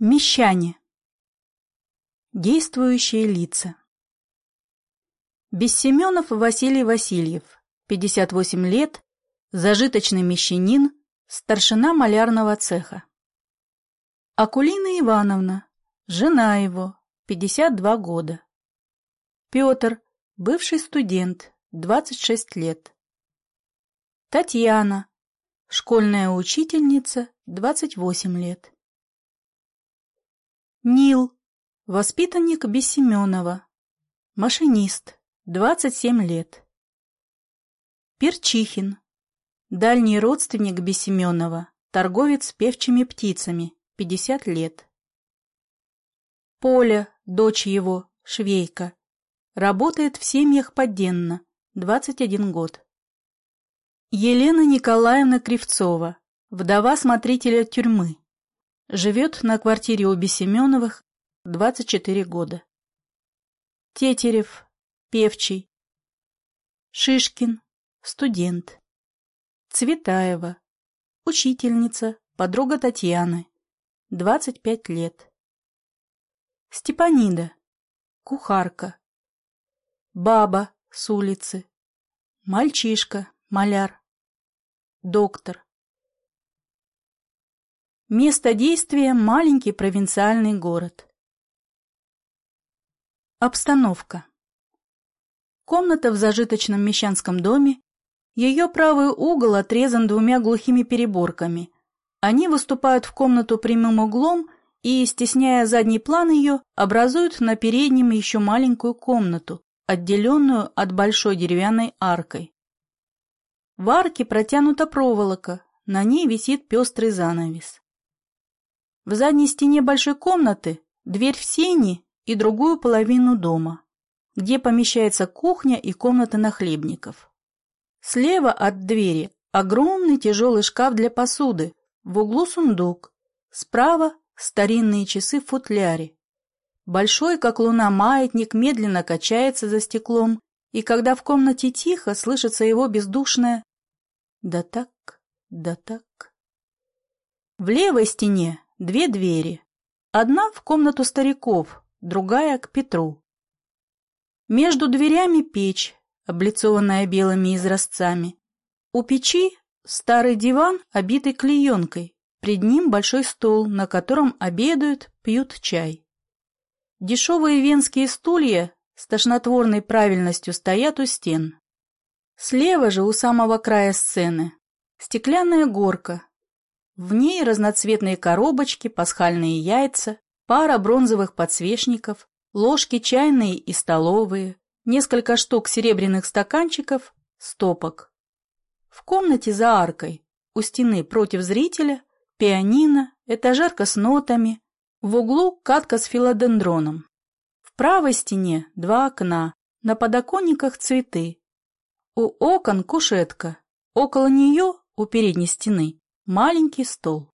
Мещане. Действующие лица. Бессеменов Василий Васильев, 58 лет, зажиточный мещанин, старшина малярного цеха. Акулина Ивановна, жена его, 52 года. Петр, бывший студент, 26 лет. Татьяна, школьная учительница, 28 лет. Нил, воспитанник Бессеменова, машинист, 27 лет. Перчихин, дальний родственник Бессеменова, торговец певчими птицами, 50 лет. Поля, дочь его, швейка, работает в семьях подденно, 21 год. Елена Николаевна Кривцова, вдова смотрителя тюрьмы, Живет на квартире у Бесеменовых 24 года. Тетерев, Певчий. Шишкин, студент. Цветаева, учительница, подруга Татьяны, 25 лет. Степанида, кухарка. Баба с улицы. Мальчишка, маляр. Доктор. Место действия – маленький провинциальный город. Обстановка. Комната в зажиточном мещанском доме. Ее правый угол отрезан двумя глухими переборками. Они выступают в комнату прямым углом и, стесняя задний план ее, образуют на переднем еще маленькую комнату, отделенную от большой деревянной аркой. В арке протянута проволока, на ней висит пестрый занавес. В задней стене большой комнаты дверь в сени и другую половину дома, где помещается кухня и комната нахлебников. Слева от двери огромный тяжелый шкаф для посуды, в углу сундук, справа старинные часы в футляре. Большой, как луна, маятник медленно качается за стеклом, и когда в комнате тихо, слышится его бездушное «да так, да так». В левой стене Две двери. Одна в комнату стариков, другая к Петру. Между дверями печь, облицованная белыми изразцами. У печи старый диван, обитый клеенкой. Пред ним большой стол, на котором обедают, пьют чай. Дешевые венские стулья с тошнотворной правильностью стоят у стен. Слева же, у самого края сцены, стеклянная горка, в ней разноцветные коробочки, пасхальные яйца, пара бронзовых подсвечников, ложки чайные и столовые, несколько штук серебряных стаканчиков, стопок. В комнате за аркой, у стены против зрителя, пианино, этажерка с нотами, в углу катка с филодендроном. В правой стене два окна, на подоконниках цветы. У окон кушетка, около нее, у передней стены, Маленький стол.